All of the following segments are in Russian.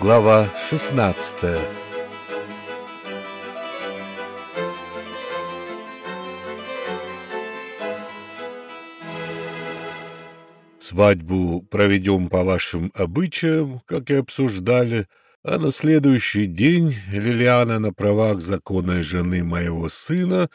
Глава 16 Свадьбу проведем по вашим обычаям, как и обсуждали, а на следующий день Лилиана на правах законной жены моего сына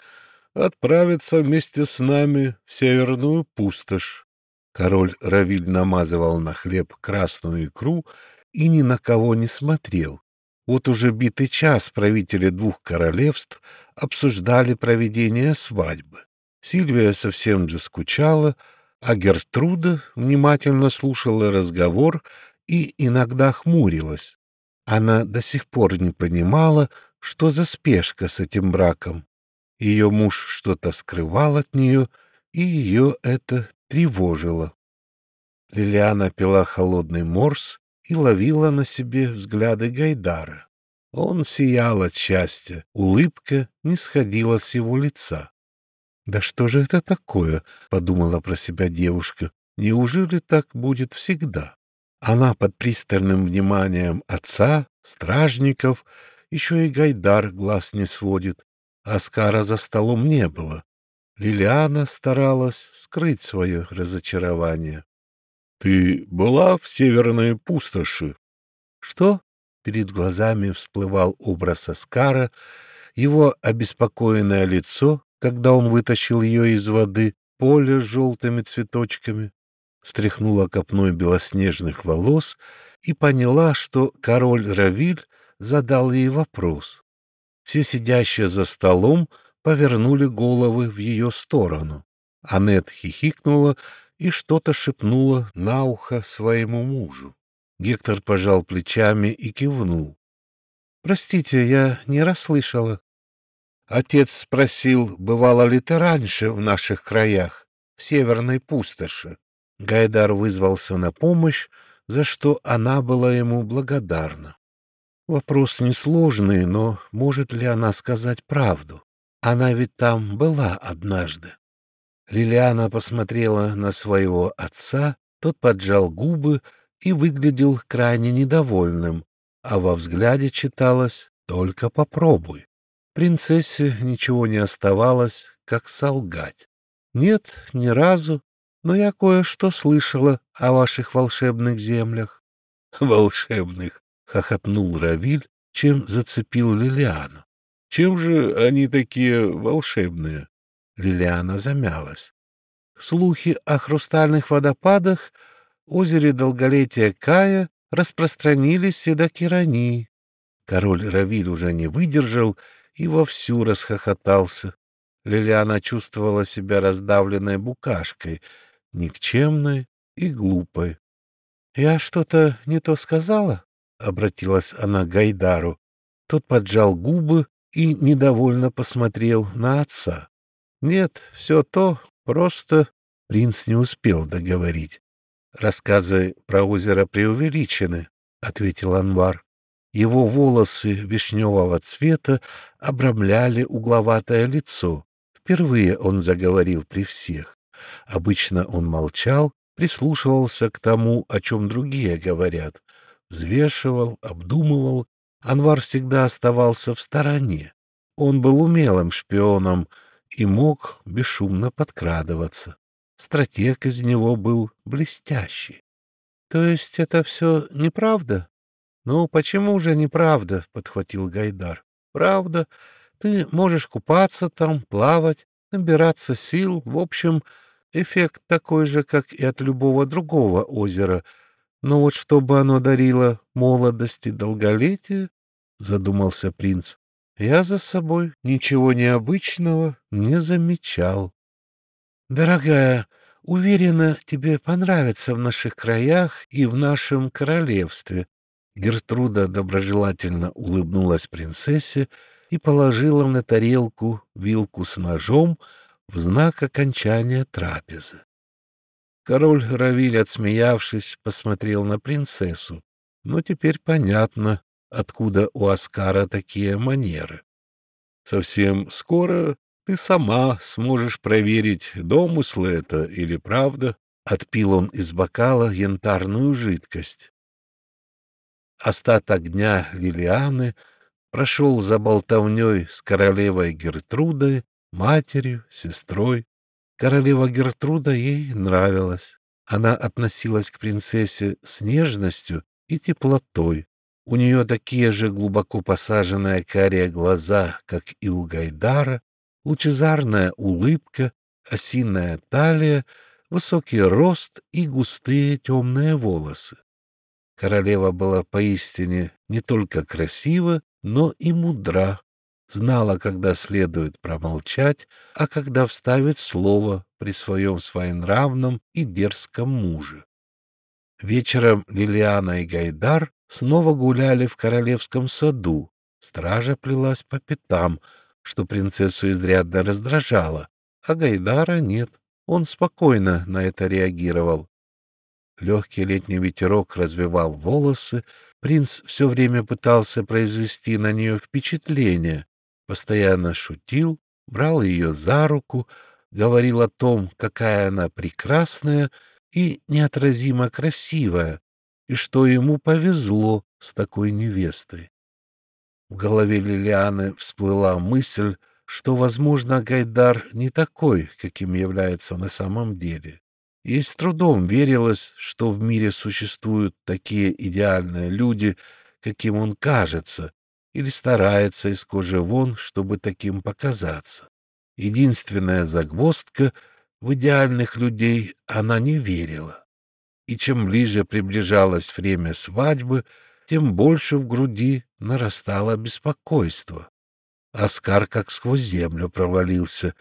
отправится вместе с нами в северную пустошь. Король Равиль намазывал на хлеб красную икру и ни на кого не смотрел. Вот уже битый час правители двух королевств обсуждали проведение свадьбы. Сильвия совсем заскучала, а Гертруда внимательно слушала разговор и иногда хмурилась. Она до сих пор не понимала, что за спешка с этим браком. Ее муж что-то скрывал от нее, и ее это тревожило. Лилиана пила холодный морс, и ловила на себе взгляды Гайдара. Он сиял от счастья, улыбка не сходила с его лица. «Да что же это такое?» — подумала про себя девушка. «Неужели так будет всегда?» Она под пристальным вниманием отца, стражников, еще и Гайдар глаз не сводит. Аскара за столом не было. Лилиана старалась скрыть свое разочарование. Ты была в северной пустоши? Что? Перед глазами всплывал образ Оскара, его обеспокоенное лицо, когда он вытащил ее из воды, поле с желтыми цветочками, встряхнула копной белоснежных волос и поняла, что король Равиль задал ей вопрос. Все сидящие за столом повернули головы в ее сторону. Аннет хихикнула и что-то шепнула на ухо своему мужу. Гектор пожал плечами и кивнул. — Простите, я не расслышала. Отец спросил, бывало ли ты раньше в наших краях, в северной пустоши. Гайдар вызвался на помощь, за что она была ему благодарна. Вопрос несложный, но может ли она сказать правду? Она ведь там была однажды. Лилиана посмотрела на своего отца, тот поджал губы и выглядел крайне недовольным, а во взгляде читалось «только попробуй». Принцессе ничего не оставалось, как солгать. «Нет, ни разу, но я кое-что слышала о ваших волшебных землях». «Волшебных!» — хохотнул Равиль, чем зацепил Лилиану. «Чем же они такие волшебные?» Лилиана замялась. Слухи о хрустальных водопадах, озере долголетия Кая распространились и до Кирани. Король Равиль уже не выдержал и вовсю расхохотался. Лилиана чувствовала себя раздавленной букашкой, никчемной и глупой. — Я что-то не то сказала? — обратилась она к Гайдару. Тот поджал губы и недовольно посмотрел на отца. Нет, все то, просто принц не успел договорить. Рассказы про озеро преувеличены, — ответил Анвар. Его волосы вишневого цвета обрамляли угловатое лицо. Впервые он заговорил при всех. Обычно он молчал, прислушивался к тому, о чем другие говорят, взвешивал, обдумывал. Анвар всегда оставался в стороне. Он был умелым шпионом, и мог бесшумно подкрадываться. Стратег из него был блестящий. — То есть это все неправда? — Ну, почему же неправда? — подхватил Гайдар. — Правда. Ты можешь купаться там, плавать, набираться сил. В общем, эффект такой же, как и от любого другого озера. Но вот чтобы оно дарило молодость и долголетие, — задумался принц, я за собой ничего необычного не замечал. Дорогая, уверена, тебе понравится в наших краях и в нашем королевстве. Гертруда доброжелательно улыбнулась принцессе и положила на тарелку вилку с ножом в знак окончания трапезы. Король Равиль, отсмеявшись, посмотрел на принцессу. Но теперь понятно, откуда у Оскара такие манеры. Совсем скоро ты сама сможешь проверить, домыслы это или правда. Отпил он из бокала янтарную жидкость. Остаток дня Лилианы прошел за болтовней с королевой Гертрудой, матерью, сестрой. Королева Гертруда ей нравилась. Она относилась к принцессе с нежностью и теплотой. У нее такие же глубоко посаженные карие глаза, как и у Гайдара, лучезарная улыбка, осиная талия, высокий рост и густые темные волосы. Королева была поистине не только красива, но и мудра, знала, когда следует промолчать, а когда вставить слово при своем своенравном и дерзком муже. Вечером Лилиана и Гайдар снова гуляли в королевском саду. Стража плелась по пятам, что принцессу изрядно раздражало, а Гайдара нет. Он спокойно на это реагировал. Легкий летний ветерок развивал волосы, принц все время пытался произвести на нее впечатление, постоянно шутил, брал ее за руку, говорил о том, какая она прекрасная и неотразимо красивая, и что ему повезло с такой невестой. В голове Лилианы всплыла мысль, что, возможно, Гайдар не такой, каким является на самом деле. Ей с трудом верилось, что в мире существуют такие идеальные люди, каким он кажется, или старается из кожи вон, чтобы таким показаться. Единственная загвоздка — в идеальных людей она не верила. И чем ближе приближалось время свадьбы, тем больше в груди нарастало беспокойство. Оскар как сквозь землю провалился,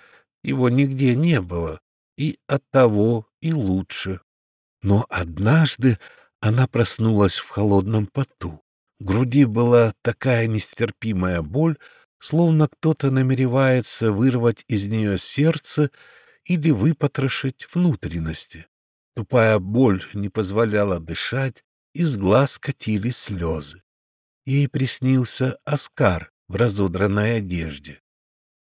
его нигде не было, и оттого и лучше. Но однажды она проснулась в холодном поту. В груди была такая нестерпимая боль, словно кто-то намеревается вырвать из нее сердце или выпотрошить внутренности. Тупая боль не позволяла дышать, из глаз катились слезы. Ей приснился Оскар в разодранной одежде.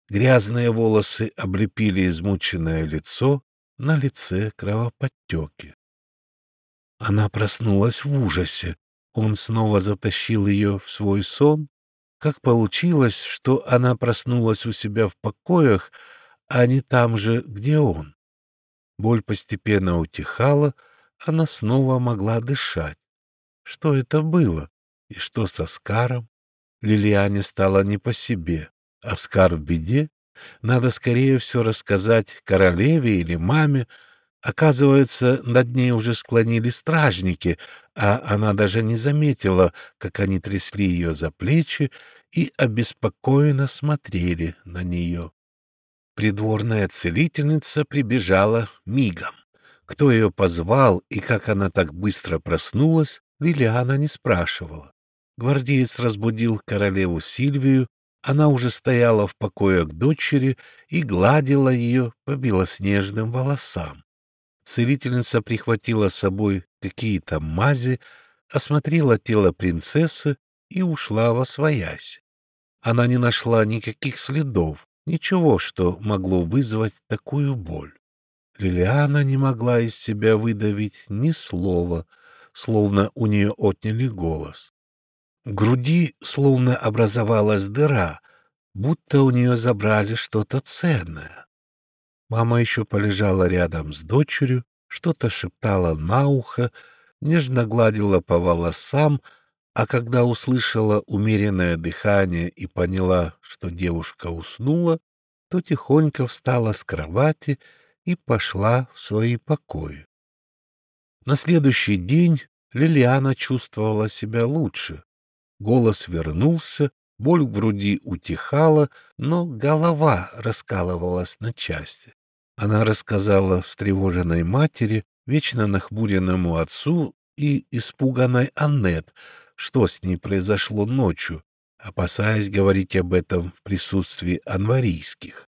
Грязные волосы облепили измученное лицо, на лице кровоподтеки. Она проснулась в ужасе, он снова затащил ее в свой сон. Как получилось, что она проснулась у себя в покоях, а не там же, где он? Боль постепенно утихала, она снова могла дышать. Что это было? И что со Скаром? Лилиане стало не по себе. Оскар в беде? Надо скорее все рассказать королеве или маме, Оказывается, над ней уже склонили стражники, а она даже не заметила, как они трясли ее за плечи и обеспокоенно смотрели на нее. Придворная целительница прибежала мигом. Кто ее позвал и как она так быстро проснулась, Лилиана не спрашивала. Гвардеец разбудил королеву Сильвию, она уже стояла в покоях дочери и гладила ее по белоснежным волосам. Целительница прихватила с собой какие-то мази, осмотрела тело принцессы и ушла во своясь. Она не нашла никаких следов, ничего, что могло вызвать такую боль. Лилиана не могла из себя выдавить ни слова, словно у нее отняли голос. В груди словно образовалась дыра, будто у нее забрали что-то ценное. Мама еще полежала рядом с дочерью, что-то шептала на ухо, нежно гладила по волосам, а когда услышала умеренное дыхание и поняла, что девушка уснула, то тихонько встала с кровати и пошла в свои покои. На следующий день Лилиана чувствовала себя лучше. Голос вернулся, боль в груди утихала, но голова раскалывалась на части. Она рассказала встревоженной матери, вечно нахмуренному отцу и испуганной Аннет, что с ней произошло ночью, опасаясь говорить об этом в присутствии анварийских.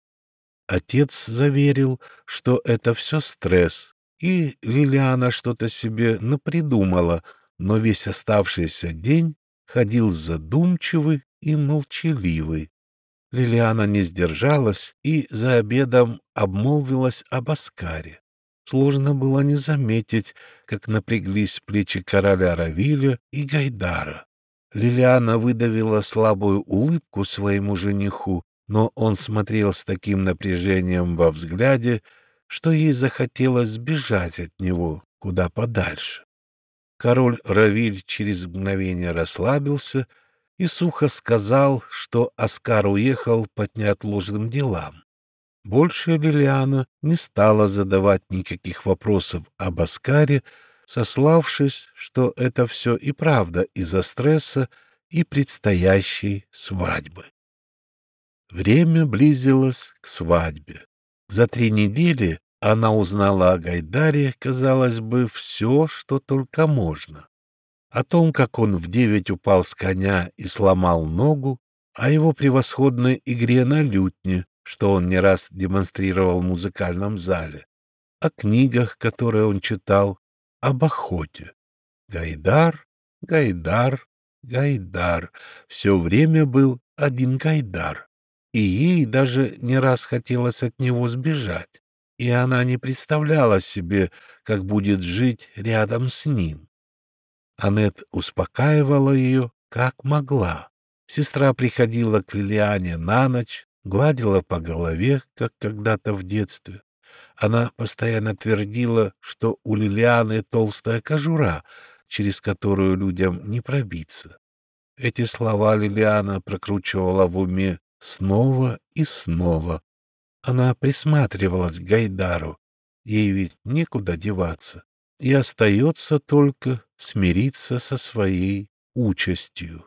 Отец заверил, что это все стресс, и Лилиана что-то себе напридумала, но весь оставшийся день ходил задумчивый и молчаливый. Лилиана не сдержалась и за обедом обмолвилась об Аскаре. Сложно было не заметить, как напряглись плечи короля Равиля и Гайдара. Лилиана выдавила слабую улыбку своему жениху, но он смотрел с таким напряжением во взгляде, что ей захотелось сбежать от него куда подальше. Король Равиль через мгновение расслабился и сухо сказал, что Оскар уехал по неотложным делам. Больше Лилиана не стала задавать никаких вопросов об Оскаре, сославшись, что это все и правда из-за стресса и предстоящей свадьбы. Время близилось к свадьбе. За три недели она узнала о Гайдаре, казалось бы, все, что только можно. О том, как он в девять упал с коня и сломал ногу, о его превосходной игре на лютне, что он не раз демонстрировал в музыкальном зале, о книгах, которые он читал, об охоте. Гайдар, Гайдар, Гайдар. Все время был один Гайдар. И ей даже не раз хотелось от него сбежать. И она не представляла себе, как будет жить рядом с ним. Аннет успокаивала ее, как могла. Сестра приходила к Лилиане на ночь, гладила по голове, как когда-то в детстве. Она постоянно твердила, что у Лилианы толстая кожура, через которую людям не пробиться. Эти слова Лилиана прокручивала в уме снова и снова. Она присматривалась к Гайдару. Ей ведь некуда деваться. И остается только смириться со своей участью.